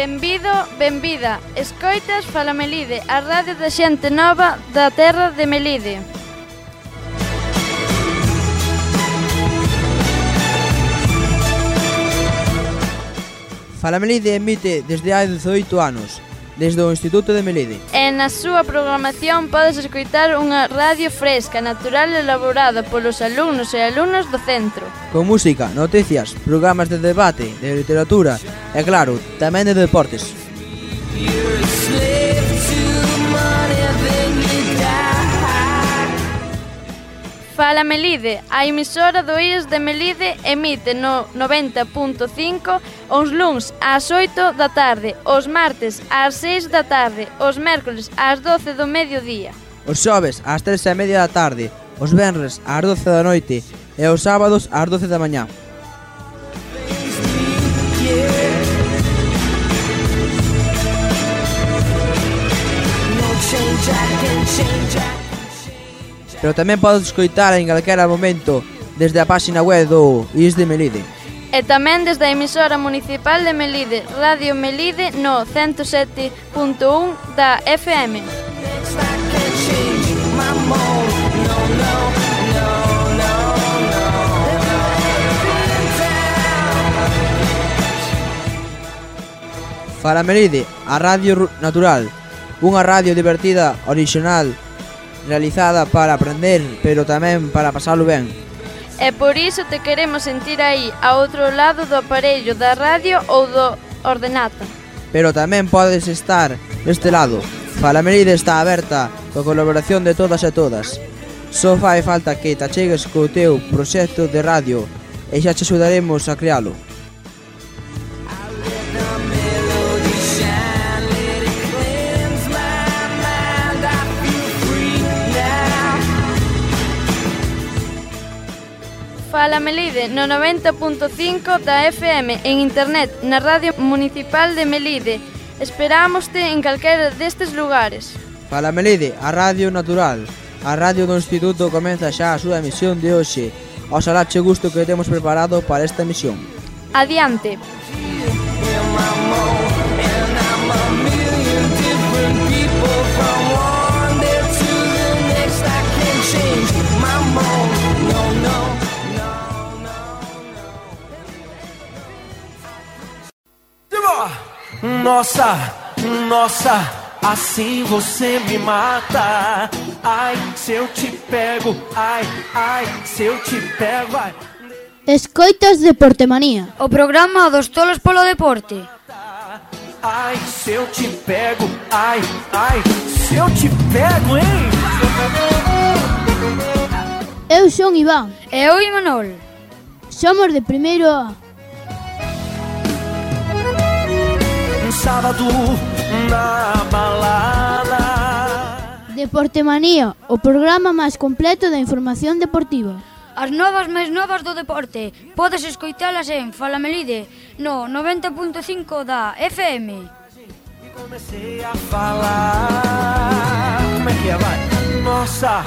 Benvido, benvida. Escoitas Fala Melide, a radio da xente nova da terra de Melide. Fala Melide emite desde hai 18 anos, desde o Instituto de Melide. E na súa programación podes escoitar unha radio fresca, natural elaborada polos alumnos e alumnas do centro. Con música, noticias, programas de debate, de literatura, E claro, tamén de deportes. Fala Melide, a emisora do IES de Melide emite no 90.5 os luns ás 8 da tarde, os martes ás 6 da tarde, os mércoles ás 12 do mediodía. Os xoves ás 3 e media da tarde, os venres ás 12 da noite e os sábados ás 12 da mañá. Yeah. Pero tamén podes escoitar en calquera momento desde a páxina web do IS de Melide. E tamén desde a emisora municipal de Melide, Radio Melide no 107.1 da FM. Fala Melide, a Radio Natural, Unha radio divertida, original, realizada para aprender, pero tamén para pasalo ben. E por iso te queremos sentir aí, a outro lado do aparello da radio ou do ordenata. Pero tamén podes estar deste lado. Falamerida está aberta coa colaboración de todas e todas. Só fai falta que te achegues co teu proxecto de radio e xa te axudaremos a crealo. Fala Melide no 90.5 da FM en internet na Radio Municipal de Melide. Esperámoste en calquera destes lugares. Fala Melide, a Radio Natural. A Radio do Instituto comeza xa a súa emisión de hoxe. Oxalá che gusto que temos preparado para esta emisión. Adiante. Adiante. Nossa, nossa, assim você me mata. Ai, se eu te pego, ai, ai, se eu te pego, ai. Escoitas Deportemanía. O programa dos tolos polo deporte. Ai, se eu te pego, ai, ai, se eu te pego, hein? Eu son Iván. E eu Imanol. Somos de primeiro A. um sábado na balada. Deporte Manía, o programa máis completo da información deportiva. As novas máis novas do deporte podes escoitalas en Falamelide no 90.5 da FM. E comecei a falar Como é que é, vai? Nossa,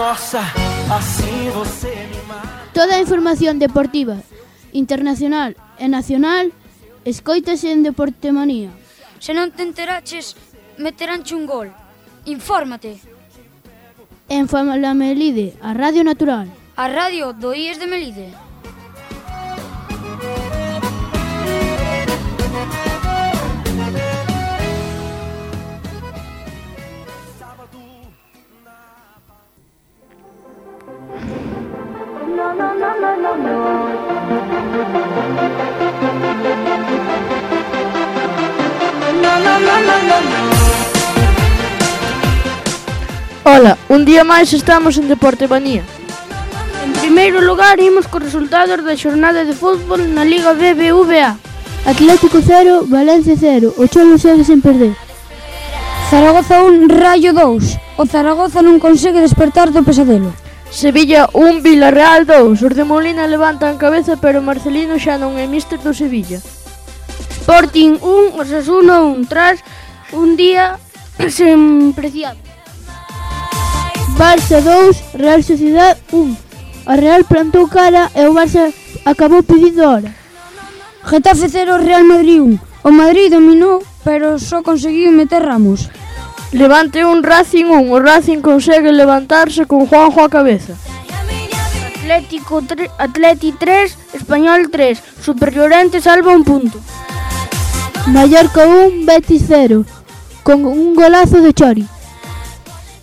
nossa, assim você me mata Toda a información deportiva, internacional e nacional Escoítase en Deportemanía. Se non te enteraches, meteránche un gol. Infórmate. En Famalamelide, a Radio Natural. A radio do IES de Melide. Ola, un día máis estamos en Deporte Manía. En primeiro lugar, imos cos resultados da xornada de fútbol na Liga BBVA. Atlético 0, Valencia 0, o Cholo segue sen perder. Zaragoza 1, Rayo 2. O Zaragoza non consegue despertar do pesadelo. Sevilla 1, Villarreal 2. Os de Molina levantan cabeza, pero Marcelino xa non é míster do Sevilla. Sporting 1, Osasuna 1, tras un día sen preciado. Barça 2, Real Sociedad 1. A Real plantou cara e o Barça acabou pedindo hora. Getafe 0, Real Madrid 1. O Madrid dominou, pero só conseguiu meter Ramos. Levante un Racing 1. O Racing consegue levantarse con Juanjo a cabeza. Atlético 3, Atleti 3, Español 3. Superviviente salva un punto. Mallorca 1, Betis 0. Con un golazo de Chori.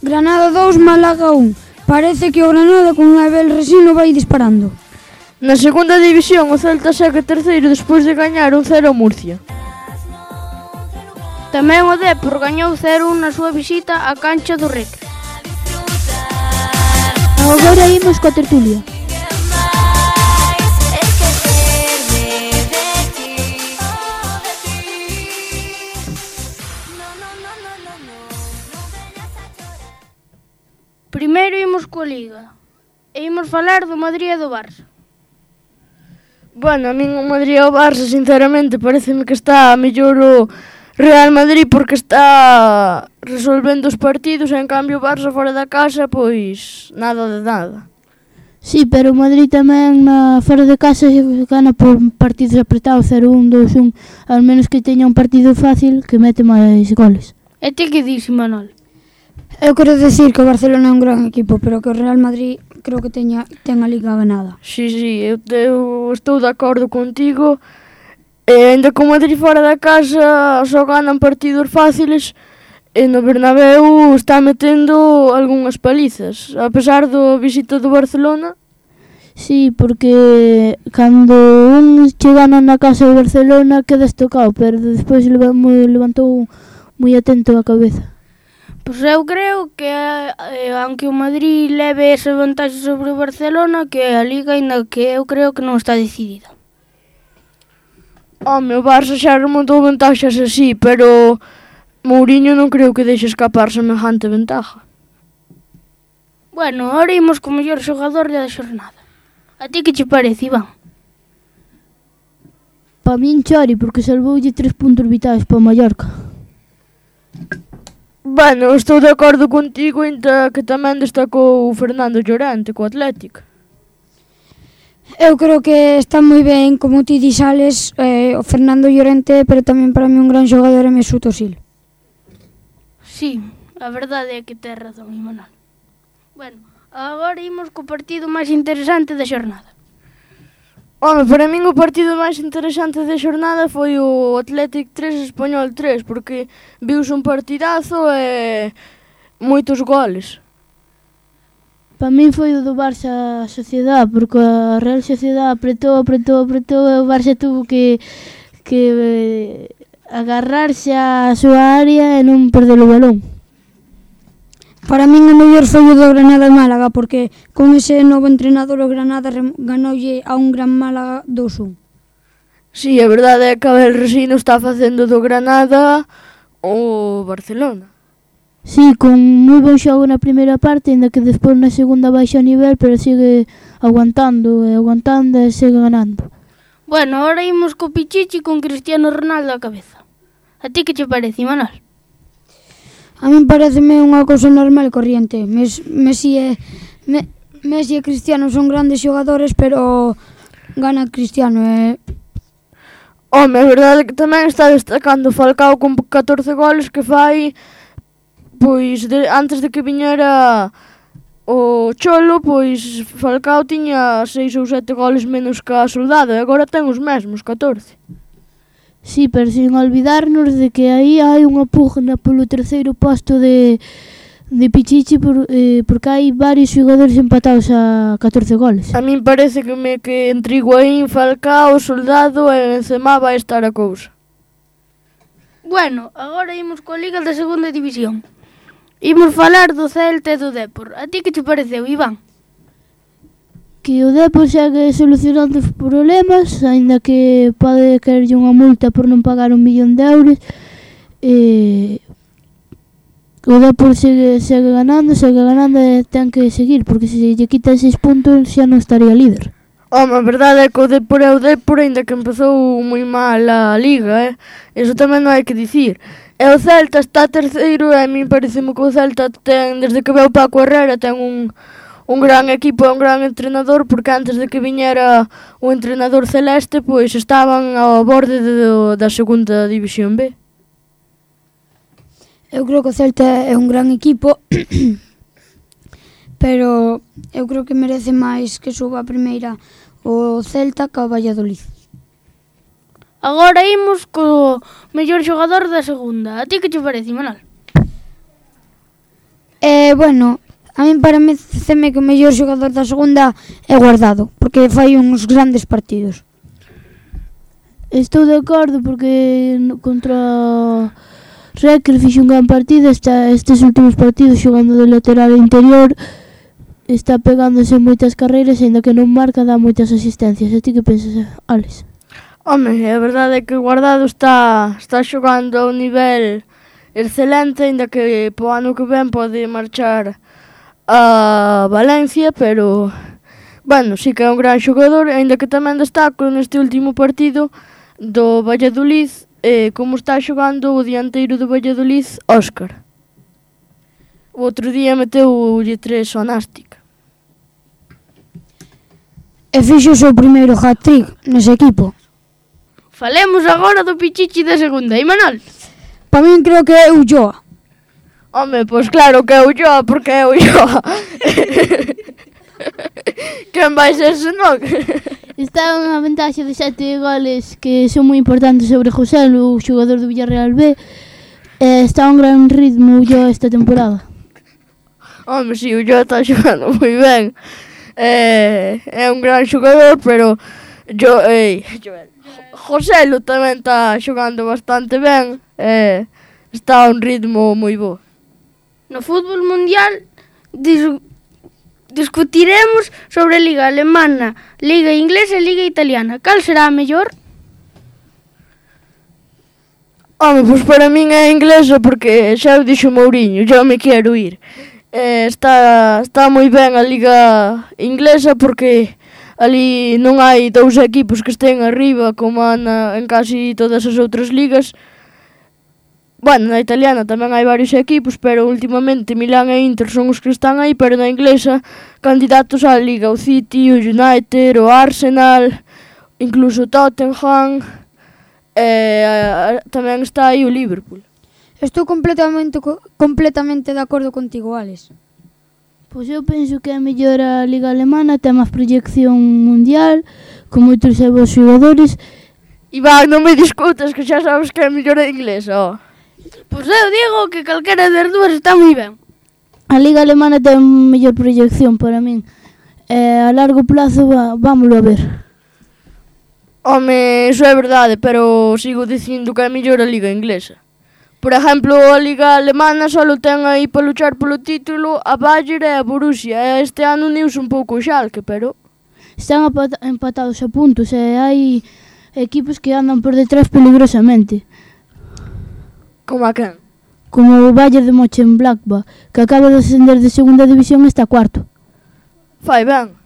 Granada 2, Málaga 1. Parece que o Granada con Abel Resino vai disparando. Na segunda división, o Celta segue terceiro despois de gañar un 0 Murcia. Tamén o Depor gañou 0-1 na súa visita á cancha do Recre. Agora imos coa tertulia. Imos coa Liga. E imos falar do Madrid e do Barça. Bueno, a min o Madrid e o Barça, sinceramente, pareceme que está mellor o Real Madrid porque está resolvendo os partidos, en cambio o Barça fora da casa, pois nada de nada. Sí, pero o Madrid tamén na fora de casa se gana por partidos apretados 0-1, 2-1, al menos que teña un partido fácil que mete máis goles. E ti que dís, Manuel? Eu quero decir que o Barcelona é un gran equipo, pero que o Real Madrid creo que teña ten a liga ganada. Sí, sí, eu, eu estou de acordo contigo. E ainda que o Madrid fora da casa só ganan partidos fáciles, e no Bernabéu está metendo algunhas palizas, a pesar do visita do Barcelona. Sí, porque cando un che gana na casa do Barcelona queda estocado, pero despois levantou moi atento a cabeza. Pois eu creo que, eh, aunque o Madrid leve esa vantaxe sobre o Barcelona, que a Liga ainda que eu creo que non está decidida. Home, o Barça xa remontou vantaxes así, pero Mourinho non creo que deixe escapar semejante ventaja. Bueno, ahora imos co mellor xogador da xornada. A ti que che parece, Iván? Pa min Chori, porque salvoulle tres puntos vitais pa Mallorca. Bueno, estou de acordo contigo, inta que tamén destacou Fernando Llorente co Atlético. Eu creo que está moi ben como ti disales eh, o Fernando Llorente, pero tamén para mí un gran xogador é Mesut Özil. Sí, a verdade é que tes razón, Imanol. Bueno, agora imos co partido máis interesante da xornada. Home, para min o partido máis interesante da xornada foi o Athletic 3 Español 3, porque vius un partidazo e moitos goles. Para min foi o do Barça Sociedade, porque a Real Sociedade apretou, apretou, apretou e o Barça tuvo que que eh, agarrarse á súa área e non perder o balón. Para min o mellor foi o do Granada e Málaga, porque con ese novo entrenador o Granada ganoulle a un Gran Málaga 2-1. Sí, a verdade é que Abel Resino está facendo do Granada o Barcelona. Sí, con moi bon xogo na primeira parte, ainda que despois na segunda baixa o nivel, pero sigue aguantando e aguantando e sigue ganando. Bueno, ahora imos co Pichichi con Cristiano Ronaldo a cabeza. A ti que che parece, Imanol? A min pareceme unha cousa normal e corriente. Mes, Messi e, me, Messi e Cristiano son grandes xogadores, pero gana Cristiano e... Home, é verdade que tamén está destacando Falcao con 14 goles que fai pois de, antes de que viñera o Cholo, pois Falcao tiña 6 ou 7 goles menos que a Soldado e agora ten os mesmos, 14. Sí, pero sin olvidarnos de que aí hai unha pugna polo terceiro posto de, de Pichichi por, eh, porque hai varios xogadores empatados a 14 goles. A min parece que me que entre Higuaín, Falcao, Soldado e Benzema vai estar a cousa. Bueno, agora imos coa Liga da Segunda División. Imos falar do Celta e do Depor. A ti que te pareceu, Iván? que o Depor segue solucionando os problemas, aínda que pode caerlle unha multa por non pagar un millón de euros. E o Depor segue, segue ganando, segue ganando e ten que seguir, porque se lle quita seis puntos xa non estaría líder. Home, a verdade é que o Depor é o Depor, aínda que empezou moi mal a Liga, eh? Eso tamén non hai que dicir. E o Celta está terceiro e a mí pareceme que o Celta ten, desde que veu Paco Herrera, ten un, un gran equipo e un gran entrenador porque antes de que viñera o entrenador celeste pois estaban ao borde do, da segunda división B. Eu creo que o Celta é un gran equipo pero eu creo que merece máis que suba a primeira o Celta que o Valladolid. Agora imos co mellor xogador da segunda. A ti que te parece, Manal? Eh, bueno, A min pareceme que o mellor xogador da segunda é guardado, porque fai uns grandes partidos. Estou de acordo porque contra Recre fixe un gran partido, está estes últimos partidos xogando de lateral interior, está pegándose moitas carreiras, ainda que non marca, dá moitas asistencias. E ti que pensas, Alex? Home, a verdade é que o guardado está, está xogando a un nivel excelente, ainda que po ano que ven pode marchar a Valencia, pero bueno, sí que é un gran xogador, aínda que tamén destaco neste último partido do Valladolid eh, como está xogando o dianteiro do Valladolid, Óscar. O outro día meteu o tres ao Nástic. E fixo o seu primeiro hat-trick nese equipo. Falemos agora do pichichi da segunda, Imanol. Para min creo que é o Ulloa. Home, pois claro que é Ulloa, porque é Ulloa. Quen vai ser senón? Está unha ventaxe de sete goles que son moi importantes sobre José, o xogador do Villarreal B. Eh, está un gran ritmo Ulloa esta temporada. Home, si, sí, Ulloa está xogando moi ben. Eh, é un gran xogador, pero yo, eh, Joel. José Lu tamén está xogando bastante ben. Eh, está a un ritmo moi bo. No fútbol mundial dis discutiremos sobre a Liga Alemana, Liga Inglesa e Liga Italiana. Cal será a mellor? Home, pois para min é inglesa porque xa o dixo Mourinho, xa me quero ir. Eh, está, está moi ben a Liga Inglesa porque ali non hai dous equipos que estén arriba como na, en casi todas as outras ligas, Bueno, na italiana tamén hai varios equipos, pero últimamente Milán e Inter son os que están aí, pero na inglesa candidatos á Liga, o City, o United, o Arsenal, incluso o Tottenham, e a, a, tamén está aí o Liverpool. Estou completamente co, completamente de acordo contigo, Alex. Pois eu penso que a mellor a Liga Alemana ten máis proyección mundial, con moitos e bons xogadores. Iván, non me discutas, que xa sabes que é mellor a inglesa, oh. Pois eu digo que calquera das dúas está moi ben. A Liga Alemana ten mellor proyección para min. Eh, a largo plazo va, vámoslo a ver. Home, iso é verdade, pero sigo dicindo que é mellor a Liga Inglesa. Por exemplo, a Liga Alemana só ten aí para luchar polo título a Bayern e a Borussia. Este ano uniuse un pouco o Schalke, pero... Están empatados a puntos e hai equipos que andan por detrás peligrosamente. Como a quen? Como o Valle de Moche Blackba, que acaba de ascender de segunda división esta cuarto. Fai ben.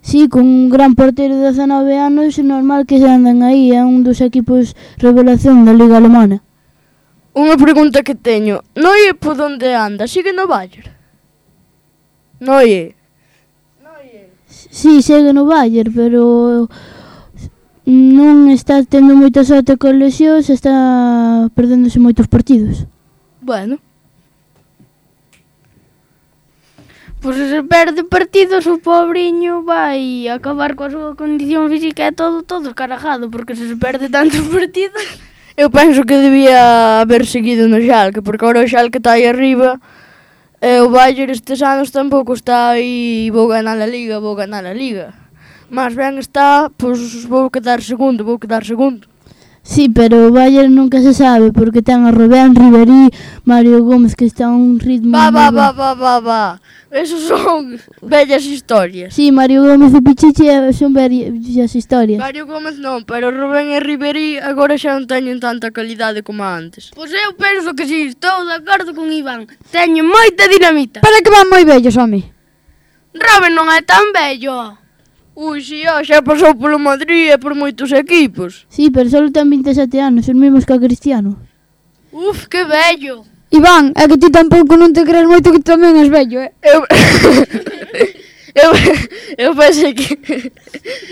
Sí, con un gran portero de 19 anos, é normal que se anden aí, é un dos equipos revelación da Liga Alemana. Unha pregunta que teño, Noie por onde anda? Sigue no Bayern? Noie? Noie? Sí, segue no Bayern, pero non está tendo moita sorte con lesións, está perdéndose moitos partidos. Bueno. Pois se perde partidos o pobriño vai acabar coa súa condición física e todo, todo escarajado, porque se se perde tantos partidos... Eu penso que debía haber seguido no Xalque, porque agora o Xalque está aí arriba e o Bayern estes anos tampouco está aí vou ganar a Liga, vou ganar a Liga. Mas ben está, pois vou quedar segundo, vou quedar segundo. Sí, pero o Bayern nunca se sabe porque ten a Rubén, Ribery, Mario Gómez que está a un ritmo... Va, va, va, va, va, va. Esos son bellas historias. Sí, Mario Gómez e Pichichi son bellas historias. Mario Gómez non, pero Rubén e Ribery agora xa non teñen tanta calidade como antes. Pois eu penso que si, estou de acordo con Iván. Teñen moita dinamita. Para que van moi bellos, home. Robin non é tan bello. Ui, si, xa pasou polo Madrid e por moitos equipos. Si, sí, pero só ten 27 anos, os mesmos que a Cristiano. Uf, que bello. Iván, é que ti tampouco non te crees moito que tamén és bello, eh? Eu... eu, eu pensei que...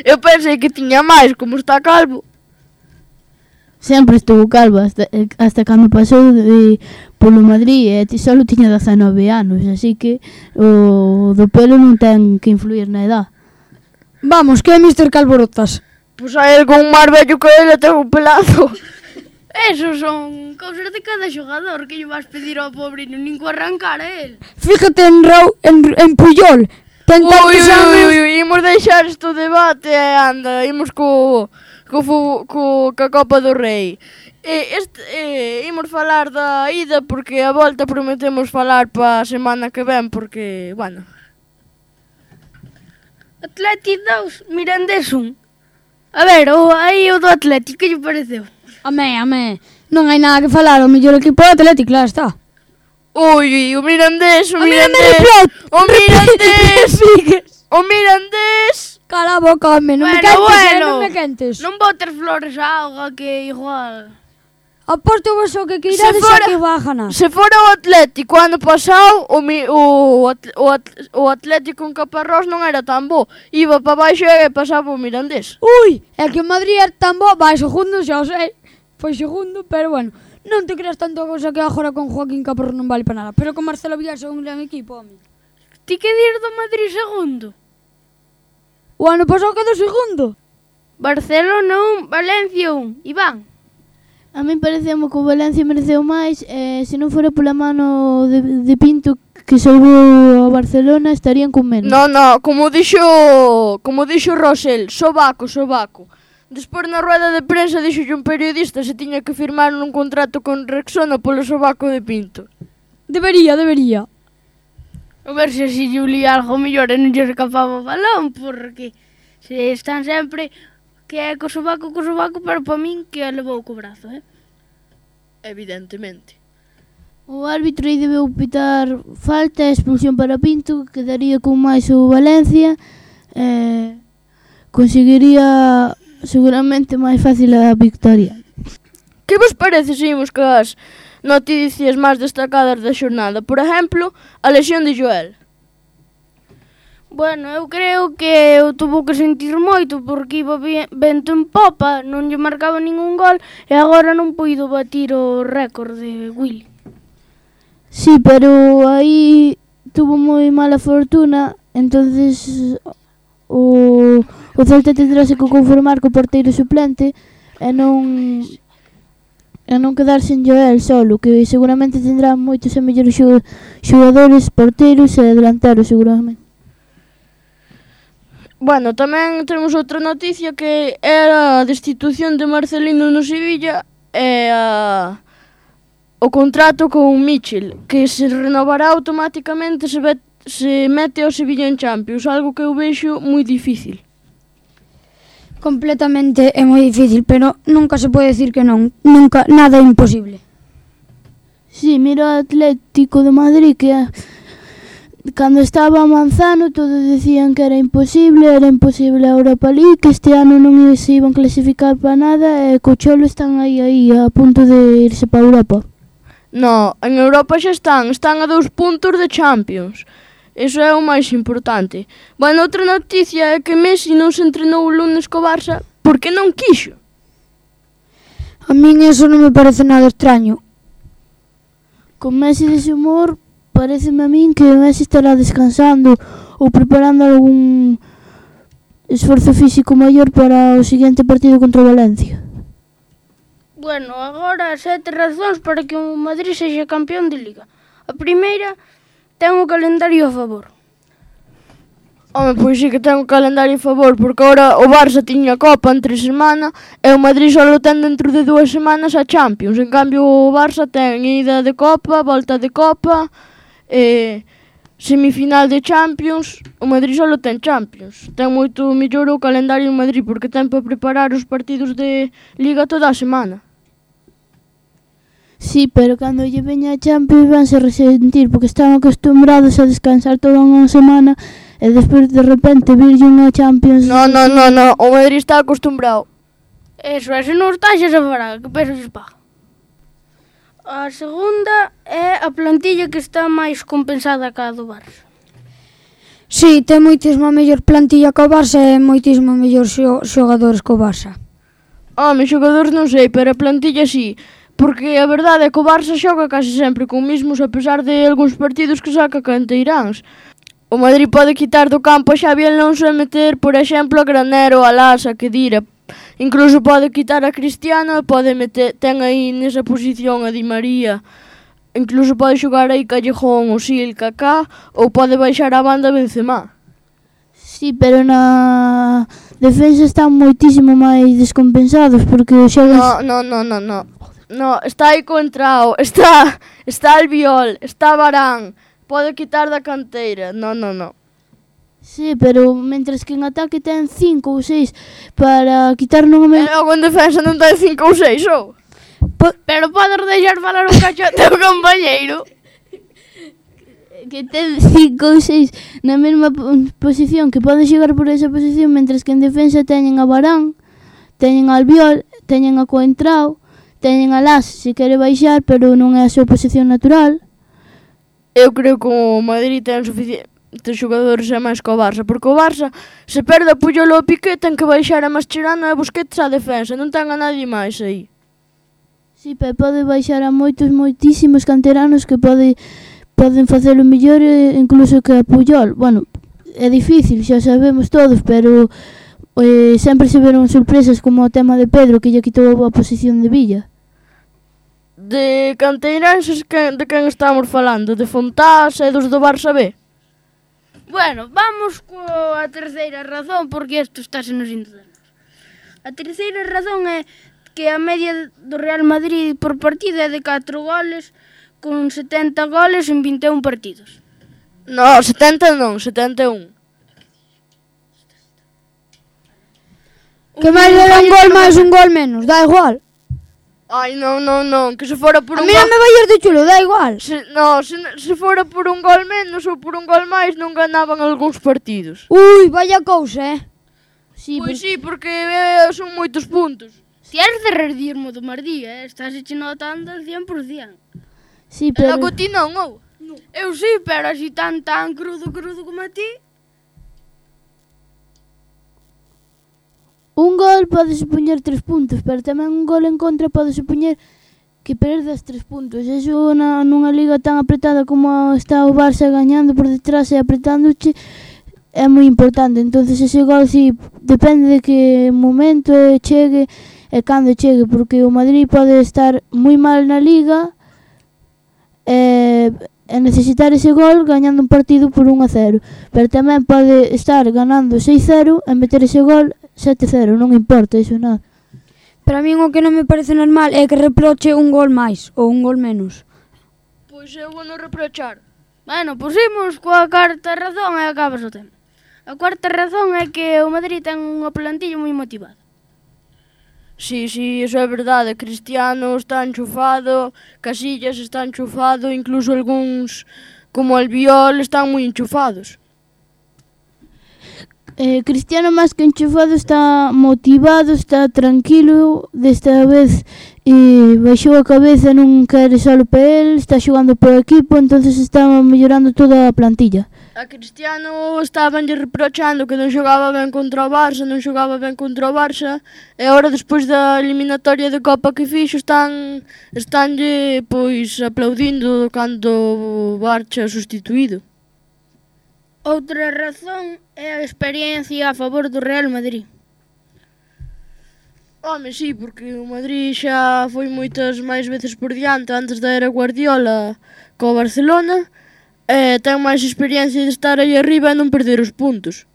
Eu pensei que tiña máis, como está calvo. Sempre estuvo calvo, hasta, eh, hasta cando pasou de, polo Madrid, e ti só tiña 19 anos, así que o do pelo non ten que influir na edad. Vamos, que é Mr. Calborotas? Pois hai algún máis vello que ele ten un pelazo. Eso son cousas de cada xogador que lle vas pedir ao pobre non nin arrancar a el. Fíjate en Rau, en, en Puyol. Ten ui, ui, ui, ui, imos deixar isto debate, eh, anda, imos co, co, co, co, co Copa do Rei. E este, e, imos falar da ida porque a volta prometemos falar pa semana que ven porque, bueno, Atlético 2, Mirandés 1. A ver, o aí o do Atlético, que lle pareceu? Amé, amé, non hai nada que falar, o mellor equipo é o Atlético, claro está. Ui, o Mirandés, o Mirandés, o Mirandés, o Mirandés. Cala a boca, home, non eh, bueno, me quentes, bueno. non me quentes. Non botes flores a auga que igual... Aporte vos o que queirades fora, que va a ganar. Se fora o Atlético ano pasado, o, mi, o, o, o Atlético en Caparrós non era tan bo. Iba para baixo e pasaba o Mirandés. Ui, é que o Madrid é tan bo, vai segundo, xa o sei. Foi segundo, pero bueno. Non te creas tanto a cosa que agora con Joaquín Caparrós non vale para nada. Pero con Marcelo Villar é un gran equipo, home. Ti que dir do Madrid segundo? O ano pasado quedou segundo. Barcelona 1, Valencia 1. Iván. A mí parece que o Valencia mereceu máis, eh, se non fora pola mano de, de Pinto que salvou a Barcelona, estarían con menos. Non, non, como dixo, como dixo Rosel, sobaco, sobaco. Despois na rueda de prensa dixo un periodista se tiña que firmar un contrato con Rexona polo sobaco de Pinto. Debería, debería. A ver se si Juli algo mellor e non lle escapaba o balón, porque se están sempre que é co sobaco, co sobaco, pero para min que a levou co brazo, eh? Evidentemente. O árbitro aí debeu pitar falta e expulsión para Pinto, quedaría con máis o Valencia, eh, conseguiría seguramente máis fácil a victoria. Que vos parece se imos coas noticias máis destacadas da xornada? Por exemplo, a lesión de Joel. Bueno, eu creo que eu tuvo que sentir moito porque iba vento en popa, non lle marcaba ningún gol e agora non puido batir o récord de Willy. Sí, pero aí tuvo moi mala fortuna, entonces o, o Celta tendrase que conformar co porteiro suplente e non e non quedarse en Joel solo, que seguramente tendrá moitos e mellores xogadores, porteiros e delanteros seguramente. Bueno, tamén temos outra noticia que era a destitución de Marcelino no Sevilla e a, o contrato con Mitchell, que se renovará automáticamente se, ve, se mete o Sevilla en Champions, algo que eu vexo moi difícil. Completamente é moi difícil, pero nunca se pode decir que non, nunca nada é imposible. Si, sí, mira o Atlético de Madrid que cando estaba Manzano todos dicían que era imposible, era imposible a Europa League, que este ano non se iban clasificar para nada e co Cholo están aí aí a punto de irse para Europa. No, en Europa xa están, están a dous puntos de Champions. Eso é o máis importante. Bueno, outra noticia é que Messi non se entrenou o lunes co Barça porque non quixo. A min eso non me parece nada extraño. Con Messi dese humor, Pareceme a min que o Messi estará descansando ou preparando algún esforzo físico maior para o seguinte partido contra o Valencia. Bueno, agora sete razóns para que o Madrid sexa campeón de Liga. A primeira, ten o calendario a favor. Home, pois sí que ten o calendario a favor, porque agora o Barça tiña a Copa entre semana e o Madrid só ten dentro de dúas semanas a Champions. En cambio, o Barça ten ida de Copa, volta de Copa, eh, semifinal de Champions, o Madrid só ten Champions. Ten moito mellor o calendario en Madrid porque ten para preparar os partidos de Liga toda a semana. Sí, pero cando lle veña a Champions vanse resentir porque están acostumbrados a descansar toda unha semana e despois de repente virlle unha Champions... No, no, no, no, o Madrid está acostumbrado. Eso, ese non está xa se fará, que peso se paga. A segunda é a plantilla que está máis compensada cá do Barça. Sí, ten moitísima mellor plantilla que o Barça e moitísima mellor xogadores que o Barça. Home, xogadores non sei, pero a plantilla sí. Porque a verdade é que o Barça xoga case sempre con mismos a pesar de algúns partidos que saca canteiráns. O Madrid pode quitar do campo a Xavi Alonso e meter, por exemplo, a Granero, a Lasa, que dira, Incluso pode quitar a Cristiano, pode meter, ten aí nesa posición a Di María. Incluso pode xogar aí Callejón, ou Sil, Kaká, ou pode baixar a banda Benzema. Sí, pero na defensa están moitísimo máis descompensados porque xogan... No, no, no, no, no. No, está aí Contrao, está, está Albiol, está Barán, pode quitar da canteira. No, no, no. Sí, pero mentres que en ataque ten cinco ou seis para quitar non me... Pero con defensa non ten cinco ou seis, ou? Po... Pero podes deixar falar un cacho teu compañeiro? que ten cinco ou seis na mesma posición que poden chegar por esa posición mentres que en defensa teñen a Barán, teñen a Albiol, teñen a Coentrao, teñen a Las se quere baixar, pero non é a súa posición natural. Eu creo que o Madrid ten suficiente de xogadores a máis co Barça, porque o Barça se perde a Puyol o Piqué ten que baixar a Mascherano e a Busquets a defensa, non ten a nadie máis aí. Si, sí, pode baixar a moitos, moitísimos canteranos que pode, poden facelo mellor incluso que a Puyol. Bueno, é difícil, xa sabemos todos, pero eh, sempre se veron sorpresas como o tema de Pedro que lle quitou a posición de Villa. De canteiranses que, de quen estamos falando? De Fontás e dos do Barça B? Bueno, vamos coa terceira razón, porque isto está se nos indo de nós. A terceira razón é que a media do Real Madrid por partida é de 4 goles, con 70 goles en 21 partidos. No, 70 non, 71. Que máis era un gol máis un gol menos, dá igual. Ai, non, non, non, que se fora por a un... A mí non me vai ir de chulo, dá igual. Se, no, se, se fora por un gol menos ou por un gol máis non ganaban algúns partidos. Ui, vaya cousa, eh. Sí, pois porque... sí, porque eh, son moitos puntos. Si eres de redirmo do Mardía, eh? estás eche notando al 100%. Sí, pero... E logo ti non, ou? No. Eu sí, pero así tan tan crudo, crudo como a ti... Un gol pode supoñer tres puntos, pero tamén un gol en contra pode supoñer que perdas tres puntos. Eso na, nunha liga tan apretada como está o Barça gañando por detrás e apretándoche é moi importante. entonces ese gol si depende de que momento chegue e cando chegue, porque o Madrid pode estar moi mal na liga e, e necesitar ese gol gañando un partido por 1 a 0, pero tamén pode estar ganando 6-0 e meter ese gol 7-0, non importa iso nada. Para min o que non me parece normal é que reproche un gol máis ou un gol menos. Pois eu vou non reprochar. Bueno, pusimos coa carta razón e acabas o tema. A cuarta razón é que o Madrid ten unha plantilla moi motivada. Si, si, iso é verdade. Cristiano está enchufado, Casillas está enchufado, incluso algúns como Albiol están moi enchufados. Eh, Cristiano máis que enchufado está motivado, está tranquilo Desta vez e baixou a cabeza, non quere solo para él Está xogando por equipo, entonces está mellorando toda a plantilla A Cristiano estaban lle reprochando que non xogaba ben contra o Barça, non xogaba ben contra o Barça, e agora despois da eliminatoria de Copa que fixo están estánlle pois aplaudindo cando o Barça substituído. Outra razón é a experiencia a favor do Real Madrid. Home, sí, porque o Madrid xa foi moitas máis veces por diante antes da era Guardiola co Barcelona, eh, ten máis experiencia de estar aí arriba e non perder os puntos.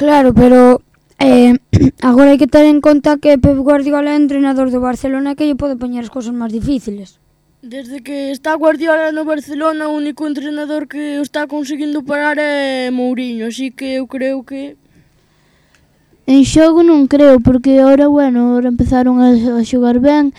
Claro, pero eh, agora hai que ter en conta que Pep Guardiola é entrenador do Barcelona que lle pode poñer as cousas máis difíciles. Desde que está Guardiola no Barcelona, o único entrenador que o está conseguindo parar é Mourinho, así que eu creo que... En xogo non creo, porque ora, bueno, ora empezaron a, a xogar ben,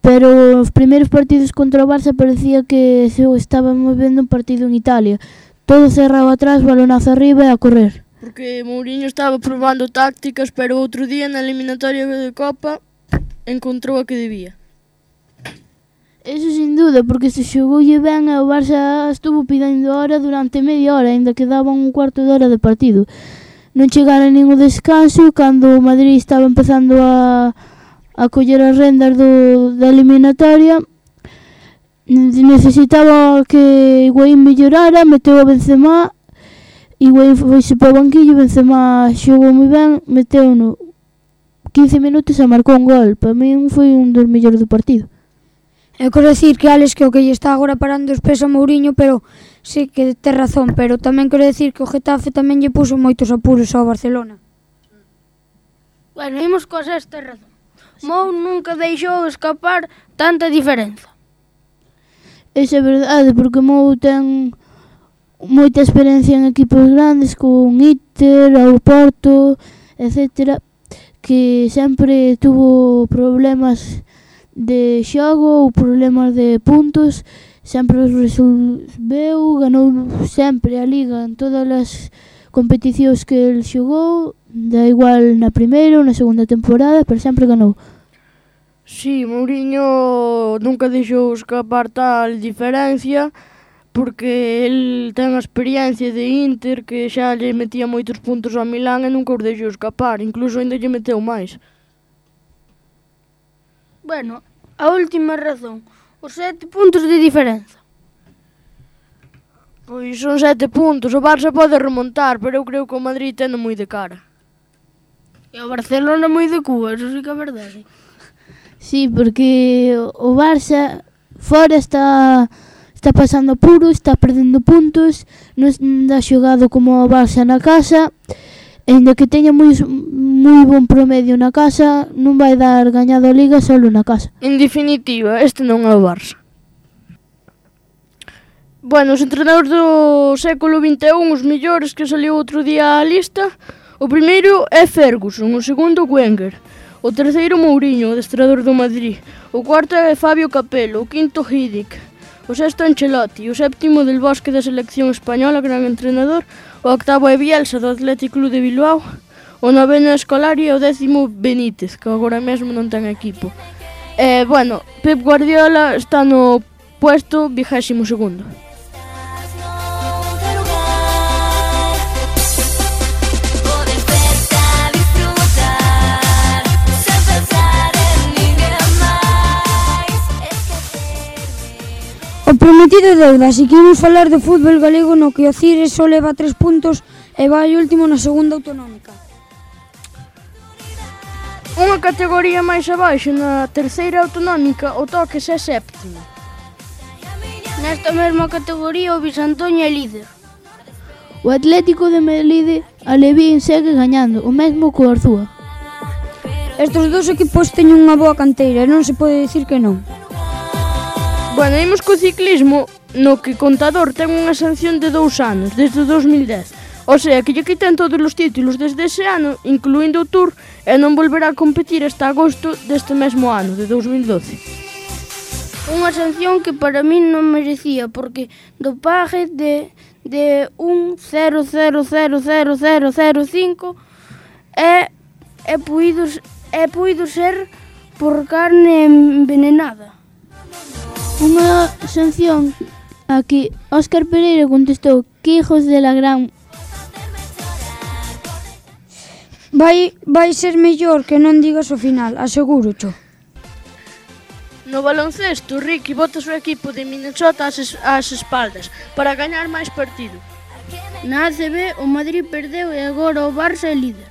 pero os primeiros partidos contra o Barça parecía que se estábamos vendo un partido en Italia. Todo cerrado atrás, balonazo arriba e a correr. Porque Mourinho estaba probando tácticas, pero outro día na eliminatoria de Copa encontrou a que debía. Eso sin duda, porque se xogoulle ben e o Barça estuvo pidendo hora durante media hora, ainda quedaban un cuarto de hora de partido. Non chegara ningún descanso cando o Madrid estaba empezando a a coller as rendas do, da eliminatoria necesitaba que Higuaín mellorara, meteu a Benzema Higuaín foise para o banquillo, Benzema xogou moi ben, meteu no 15 minutos e marcou un gol. Para min foi un dos mellores do partido. Eu quero decir que Alex que o que lle está agora parando os pés a Mourinho, pero sí que te razón, pero tamén quero decir que o Getafe tamén lle puso moitos apuros ao Barcelona. Bueno, imos coa sexta razón. Mou nunca deixou escapar tanta diferenza. Esa é verdade, porque Mou ten moita experiencia en equipos grandes con Inter, ao Porto, etc. que sempre tuvo problemas de xogo ou problemas de puntos, sempre os resolveu, ganou sempre a liga en todas as competicións que el xogou, da igual na primeira ou na segunda temporada, pero sempre ganou. Sí, Mourinho nunca deixou escapar tal diferencia porque el ten a experiencia de Inter que xa lle metía moitos puntos ao Milán e nunca os deixou escapar, incluso ainda lle meteu máis. Bueno, a última razón, os sete puntos de diferenza. Pois son sete puntos, o Barça pode remontar, pero eu creo que o Madrid tendo moi de cara. E o Barcelona moi de cua, eso sí que é verdade. Sí, porque o Barça fora está está pasando puro, está perdendo puntos, non dá xogado como o Barça na casa, Ainda que teña moi moi bon promedio na casa, non vai dar gañado a liga solo na casa. En definitiva, este non é o Barça. Bueno, os entrenadores do século XXI, os millores que saliu outro día á lista, o primeiro é Ferguson, o segundo Wenger, o terceiro Mourinho, o destrador do Madrid, o cuarto é Fabio Capello, o quinto Hidic, o sexto Ancelotti, o séptimo del Bosque da selección española, gran entrenador, o octavo é Bielsa do Athletic Club de Bilbao, o noveno Escolari e o décimo Benítez, que agora mesmo non ten equipo. E, bueno, Pep Guardiola está no puesto vigésimo segundo. prometido deuda, se quimos falar de fútbol galego no que o Cires só leva tres puntos e vai último na segunda autonómica. Unha categoría máis abaixo, na terceira autonómica, o Toques é séptimo. Nesta mesma categoría, o Bisantoño é líder. O Atlético de Melide Alevín segue gañando, o mesmo co Arzúa. Estos dos equipos teñen unha boa canteira e non se pode dicir que non. Bueno, imos co ciclismo no que Contador ten unha sanción de dous anos, desde 2010. O sea, que lle quitan todos os títulos desde ese ano, incluindo o Tour, e non volverá a competir hasta agosto deste mesmo ano, de 2012. Unha sanción que para min non merecía, porque do pague de, de un 0,000005 é, é, puido, é puido ser por carne envenenada. Unha sanción a que Óscar Pereira contestou que hijos de la gran Vai, vai ser mellor que non digas o final, aseguro cho. No baloncesto, Ricky bota o seu equipo de Minnesota ás, ás espaldas para gañar máis partido. Na ACB, o Madrid perdeu e agora o Barça é líder.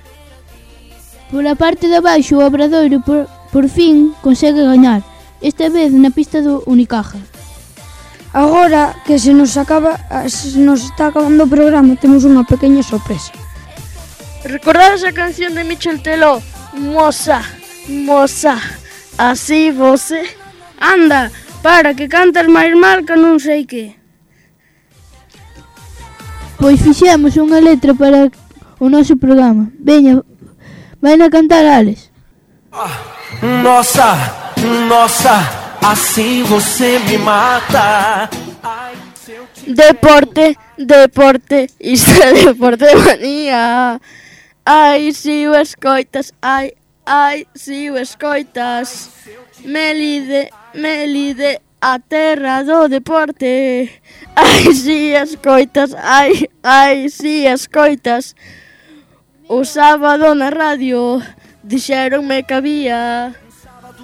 Pola parte de abaixo, o Obradoiro por, por fin consegue gañar esta vez na pista do Unicaja. Agora que se nos acaba eh, se nos está acabando o programa, temos unha pequena sorpresa. Recordades a canción de Michel Teló, Moza, moza, así você. Anda, para que cantas máis mal que non sei que. Pois fixemos unha letra para o noso programa. Veña, vai a cantar Alex. Ah, moza, Nossa, assim você me mata. Ai, deporte, deporte, isto é deporte manía. Ai, si o escoitas, ai, ai, si o escoitas. Melide, Melide, a terra do deporte. Ai, si escoitas, ai, ai, si escoitas. O sábado na radio dixeronme que había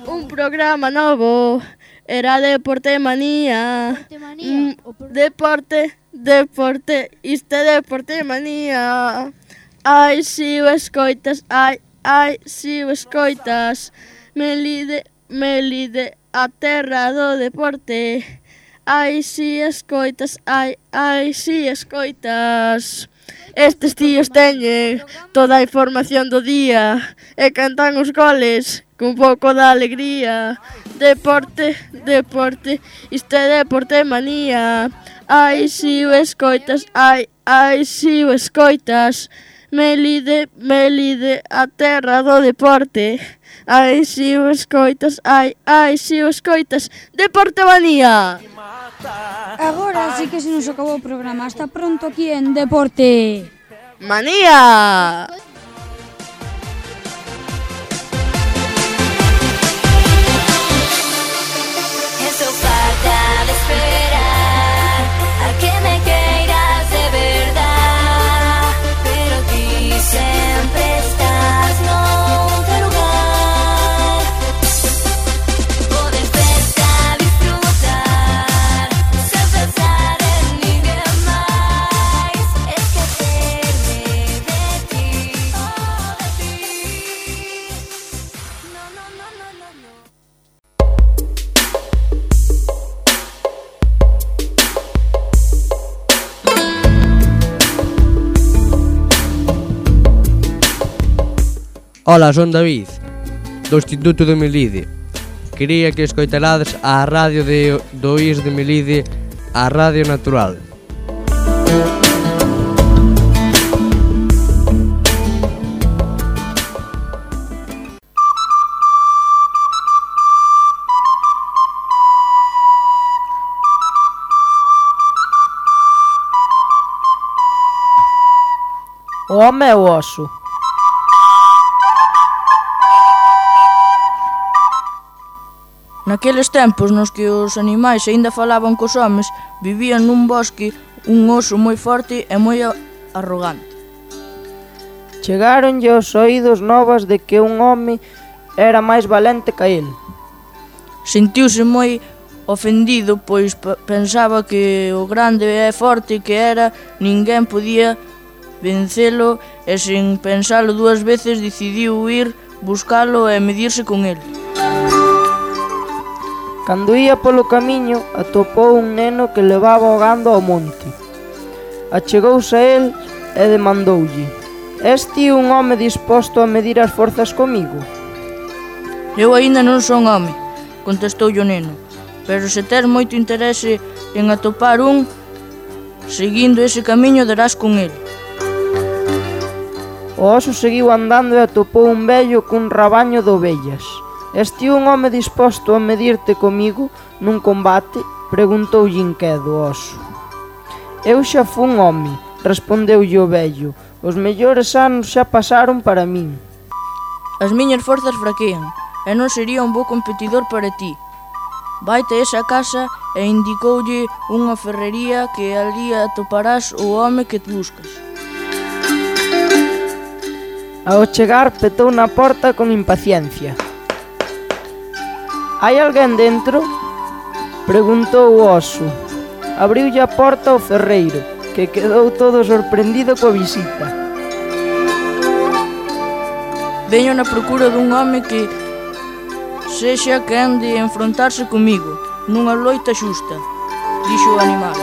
Un programa novo era Deporte Manía. Deporte Manía. Mm, deporte, deporte, isto é Deporte Manía. Ai, si o escoitas, ai, ai, si o escoitas. Melide, melide, a terra do deporte. Ai, si escoitas, ai, ai, si escoitas. Estes tíos teñen toda a información do día e cantan os goles cun pouco da alegría. Deporte, deporte, isto é deporte manía. Ai, si o escoitas, ai, ai, si o escoitas. Melide, Melide, a terra do deporte. Ai, si o escoitas, ai, ai, si o escoitas, Deporte manía. Agora sí que se nos acabou o programa. Hasta pronto aquí en Deporte. Manía! Ola, son David, do Instituto de Melide. Quería que escoitarades a radio de, do IS de Melide, a Radio Natural. O home é o oso. Naqueles tempos nos que os animais aínda falaban cos homes, vivían nun bosque un oso moi forte e moi arrogante. Chegáronlle aos oídos novas de que un home era máis valente que el. Sentiuse moi ofendido, pois pensaba que o grande e forte que era ninguén podía vencelo e sen pensalo dúas veces decidiu ir buscalo e medirse con ele. Cando ía polo camiño atopou un neno que levaba ahogando ao monte. Achegouse a el e demandoulle «Es ti un home disposto a medir as forzas comigo?» «Eu aínda non son home», contestoulle o neno, «pero se ter moito interese en atopar un, seguindo ese camiño darás con ele». O oso seguiu andando e atopou un vello cun rabaño de ovellas – Este un home disposto a medirte comigo nun combate? Preguntoulle inquedo o oso. Eu xa fun home, respondeulle o vello. Os mellores anos xa pasaron para min. As miñas forzas fraquean, e non sería un bo competidor para ti. Vaite esa casa e indicoulle unha ferrería que ali atoparás o home que te buscas. Ao chegar petou na porta con impaciencia. Hai alguén dentro? Preguntou o oso. Abriulle a porta ao ferreiro, que quedou todo sorprendido coa visita. Veño na procura dun home que sexa quen de enfrontarse comigo nunha loita xusta, dixo o animal.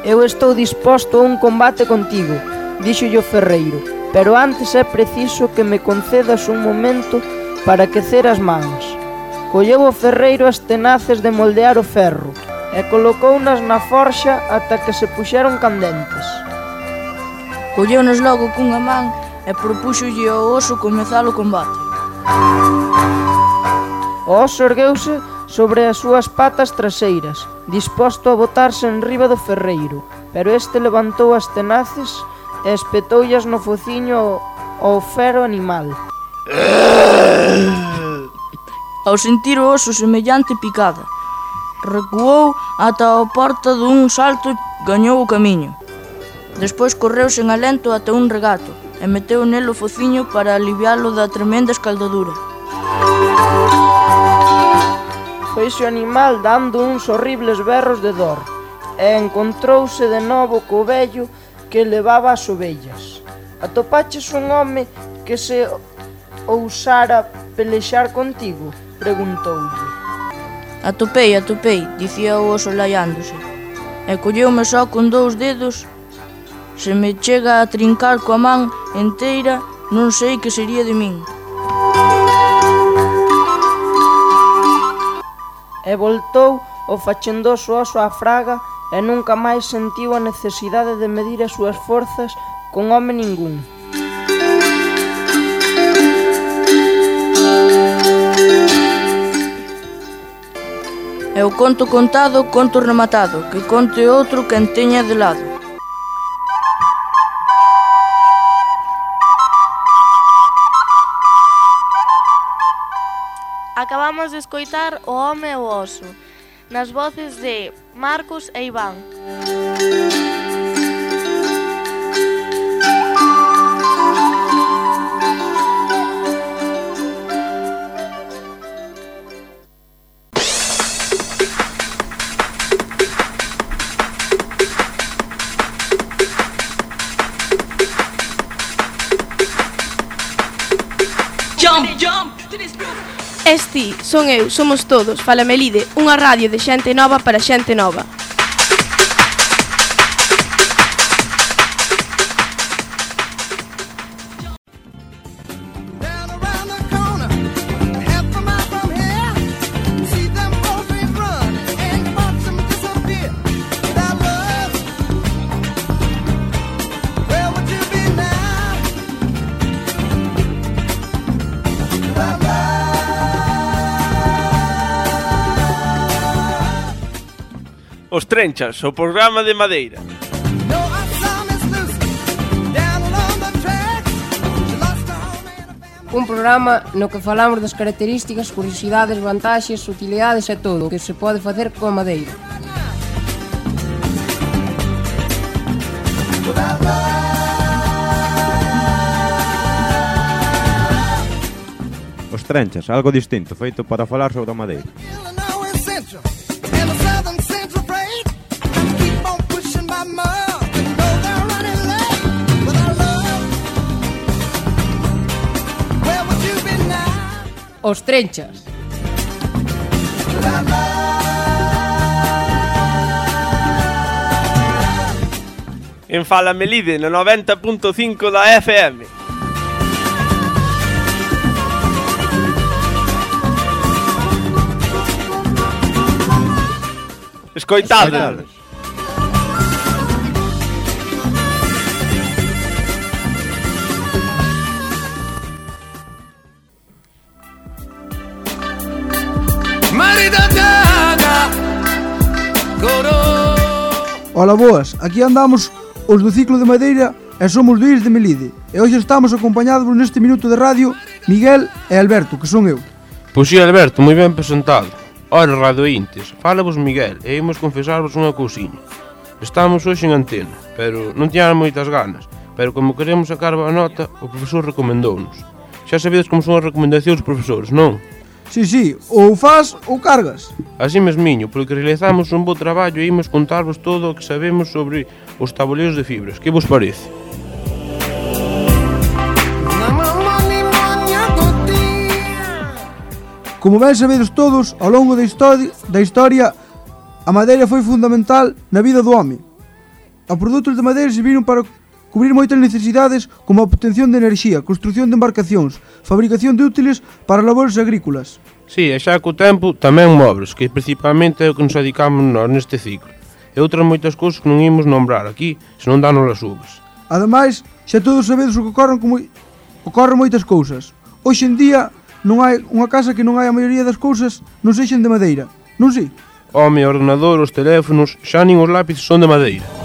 Eu estou disposto a un combate contigo, dixo o ferreiro, pero antes é preciso que me concedas un momento para quecer as mans. Colleu o ferreiro as tenaces de moldear o ferro e colocounas na forxa ata que se puxeron candentes. Colleunos logo cunha man e propúxolle ao oso comezar o combate. O oso ergueuse sobre as súas patas traseiras, disposto a botarse en riba do ferreiro, pero este levantou as tenaces e espetoullas no fociño ao fero animal. Ao sentir o oso semellante picada, recuou ata a porta dun salto e gañou o camiño. Despois correu sen alento ata un regato e meteu nel o fociño para alivialo da tremenda escaldadura. Feixo animal dando uns horribles berros de dor e encontrouse de novo co vello que levaba as ovellas. Atopaches un home que se ousara pelexar contigo? Preguntoulle. Atopei, atopei, dicía o oso laiándose. E colleume só con dous dedos. Se me chega a trincar coa man enteira, non sei que sería de min. E voltou o fachendoso oso á fraga e nunca máis sentiu a necesidade de medir as súas forzas con home ningún. E o conto contado, conto rematado, que conte outro quen teña de lado. Acabamos de escoitar O home e o oso, nas voces de Marcos e Iván. ti, son eu, somos todos, Falamelide, unha radio de xente nova para xente nova. Trenchas, o programa de Madeira. Un programa no que falamos das características, curiosidades, vantaxes, utilidades e todo o que se pode facer coa madeira. Os trenchas, algo distinto, feito para falar sobre a madeira. os trenchas. En Fala Melide, no 90.5 da FM. Escoitade. Ola boas, aquí andamos os do ciclo de Madeira e somos do Is de Melide. E hoxe estamos acompañados neste minuto de radio Miguel e Alberto, que son eu. Pois si Alberto, moi ben presentado. Ora radiointes, falavos Miguel e imos confesarvos unha cousiña. Estamos hoxe en antena, pero non tiñan moitas ganas Pero como queremos sacar a nota, o profesor recomendounos. Xa sabedes como son as recomendacións dos profesores, non? Si, si, ou faz ou cargas. Así mesmiño, porque realizamos un bo traballo e imos contarvos todo o que sabemos sobre os tabuleiros de fibras. Que vos parece? Como ben sabedes todos, ao longo da historia, da historia a madeira foi fundamental na vida do home. Os produtos de madeira serviron para cubrir moitas necesidades como a obtención de enerxía, construción de embarcacións, fabricación de útiles para labores agrícolas. Sí, e xa co tempo tamén mobres, que principalmente é o que nos dedicamos nós neste ciclo. E outras moitas cousas que non imos nombrar aquí, senón danos as uvas. Ademais, xa todos sabedes o que ocorren como ocorren moitas cousas. Hoxe en día non hai unha casa que non hai a maioría das cousas non sexen de madeira. Non si? Home, ordenador, os teléfonos, xa nin os lápices son de madeira.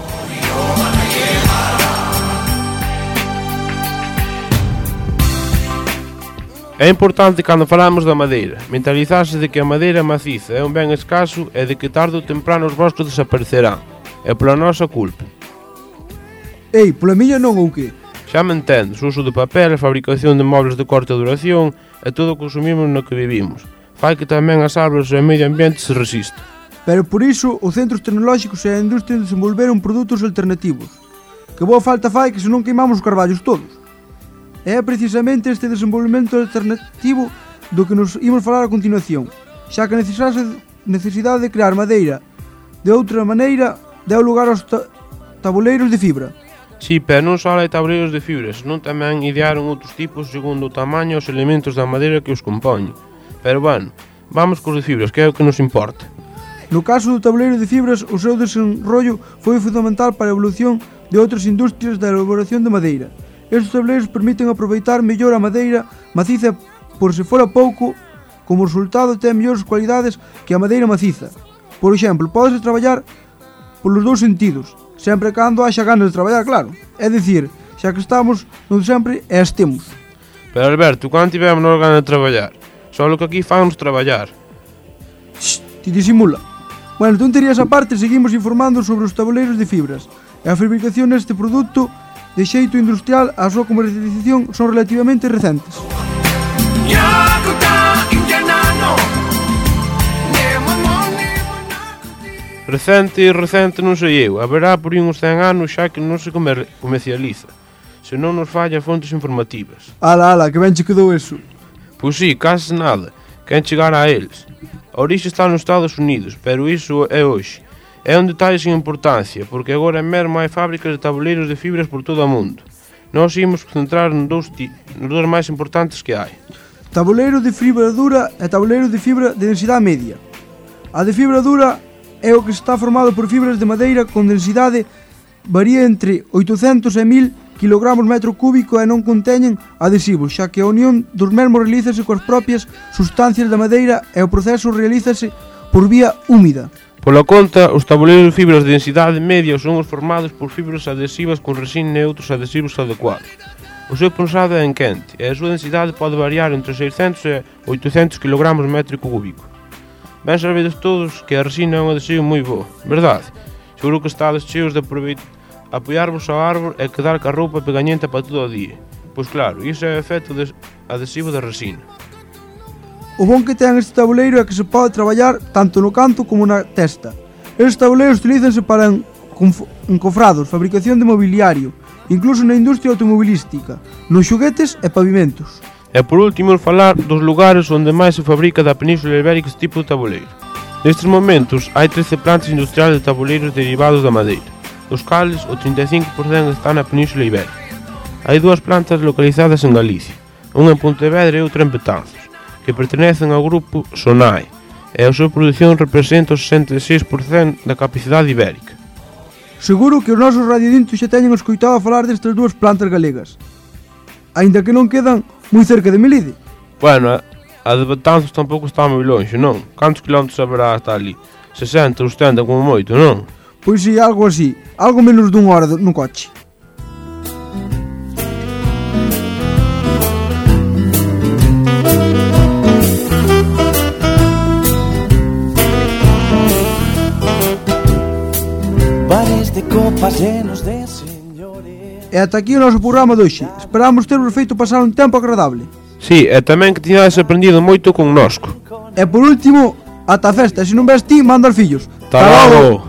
É importante cando falamos da madeira, mentalizarse de que a madeira maciza é un ben escaso e de que tarde ou temprano os bosques desaparecerán. É pola nosa culpa. Ei, pola miña non ou que? Xa me entendes, uso de papel, a fabricación de mobles de corta duración e todo o que consumimos no que vivimos. Fai que tamén as árboles e o medio ambiente se resista. Pero por iso, os centros tecnolóxicos e a industria desenvolveron produtos alternativos. Que boa falta fai que se non queimamos os carballos todos. E é precisamente este desenvolvemento alternativo do que nos imos falar a continuación, xa que necesitase necesidade de crear madeira de outra maneira deu lugar aos ta tabuleiros de fibra. Sí, pero non só hai tabuleiros de fibra, senón tamén idearon outros tipos segundo o tamaño e os elementos da madeira que os compoñen. Pero bueno, vamos cos de fibras, que é o que nos importa. No caso do tabuleiro de fibras, o seu desenrollo foi fundamental para a evolución de outras industrias da elaboración de madeira. Estes tableiros permiten aproveitar mellor a madeira maciza por se fora pouco, como resultado ten mellores cualidades que a madeira maciza. Por exemplo, podese traballar polos dous sentidos, sempre cando haxa ganas de traballar, claro. É dicir, xa que estamos non sempre e estemos. Pero Alberto, cando tivemos nos ganas de traballar? Só que aquí famos traballar. Ti disimula. Bueno, entón tonterías aparte, seguimos informando sobre os tabuleiros de fibras e a fabricación deste produto de xeito industrial a súa comercialización son relativamente recentes. Recente e recente non sei eu, haberá por uns 100 anos xa que non se comer comercializa, se non nos falla fontes informativas. Ala, ala, que ben che quedou eso. Pois si, sí, case nada, quen chegar a eles. A orixe está nos Estados Unidos, pero iso é hoxe. É un detalle sin importancia, porque agora mesmo hai fábricas de tabuleiros de fibras por todo o mundo. Nós imos concentrar nos dous, ti... nos dous máis importantes que hai. Tabuleiro de fibra dura e tabuleiro de fibra de densidade media. A de fibra dura é o que está formado por fibras de madeira con densidade varía entre 800 e 1000 kg metro cúbico e non conteñen adhesivos, xa que a unión dos mesmos realízase coas propias sustancias da madeira e o proceso realízase por vía húmida. Pola conta, os tabuleiros de fibras de densidade media son os formados por fibras adhesivas con resina e outros adhesivos adecuados. O seu pensado é en quente e a súa densidade pode variar entre 600 e 800 kg métrico cúbico. Ben sabedes todos que a resina é un adhesivo moi bo, verdade? Seguro que estades cheos de apoiarvos ao árbol e quedar ca roupa pegañenta para todo o día. Pois claro, iso é o efecto de adhesivo da resina. O bon que ten este tabuleiro é que se pode traballar tanto no canto como na testa. Estes tabuleiros utilízanse para encofrados, fabricación de mobiliario, incluso na industria automobilística, nos xoguetes e pavimentos. E por último, falar dos lugares onde máis se fabrica da Península Ibérica este tipo de tabuleiro. Nestes momentos, hai 13 plantas industriais de tabuleiros derivados da madeira, dos cales o 35% está na Península Ibérica. Hai dúas plantas localizadas en Galicia, unha en Pontevedra e outra en Betanzos que pertenecen ao grupo Sonae e a súa produción representa o 66% da capacidade ibérica. Seguro que os nosos radiodintos xa teñen escoitado a falar destas dúas plantas galegas, aínda que non quedan moi cerca de Melide. Bueno, a de Betanzos tampouco está moi lonxe, non? Cantos kilómetros haberá hasta ali? 60 ou 70 como moito, non? Pois si, algo así, algo menos dunha hora no coche. E ata aquí o noso programa de hoxe. Esperamos tervos feito pasar un tempo agradable. Sí, e tamén que tiñades aprendido moito con nosco. E por último, ata a festa, se non ves ti, manda os fillos. Ta logo.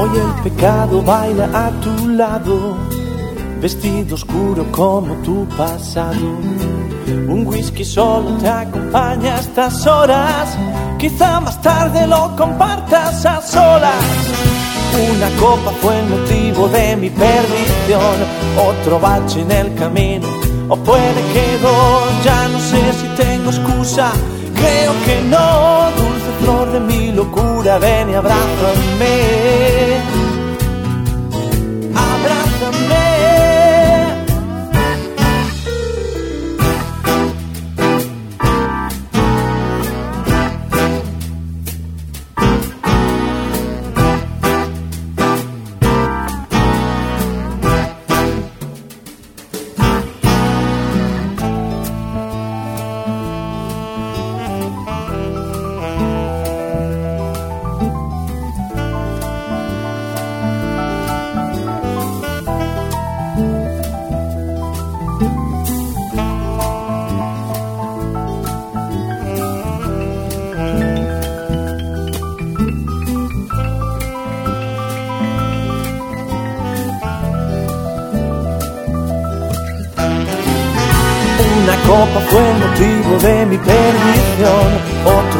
Hoy el pecado baila a tu lado vestido oscuro como tu pasado. Un whisky solo te acompaña a estas horas, quizá más tarde lo compartas a solas. Una copa fue el motivo de mi perdición, otro bache en el camino, o puede que dos, ya no sé si tengo excusa, creo que no, dulce flor de mi locura, ven y abrázame.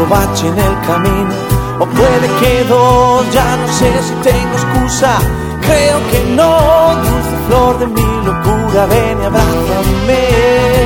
Otro bache en el camino, o puede que dos, ya no sé si tengo excusa. Creo que no, dulce flor de mi locura, ven y abrázame.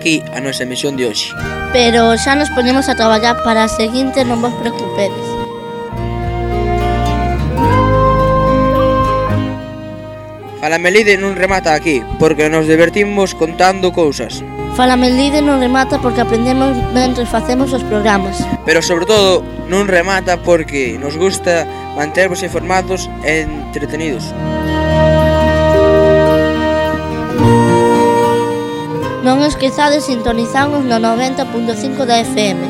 aquí a nosa emisión de hoxe. Pero xa nos ponemos a traballar para a seguinte, non vos preocupedes. Falamelide non remata aquí, porque nos divertimos contando cousas. Falamelide non remata porque aprendemos mentre facemos os programas. Pero sobre todo, non remata porque nos gusta mantervos informados e entretenidos. Non esquezades sintonizarnos no 90.5 da FM.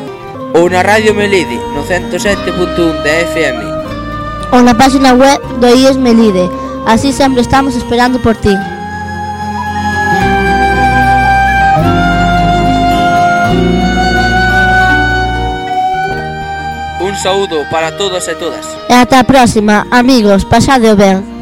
Ou na Radio Melide, no 107.1 da FM. Ou na página web do IES Melide. Así sempre estamos esperando por ti. Un saúdo para todos e todas. E ata a próxima, amigos, pasade o ben.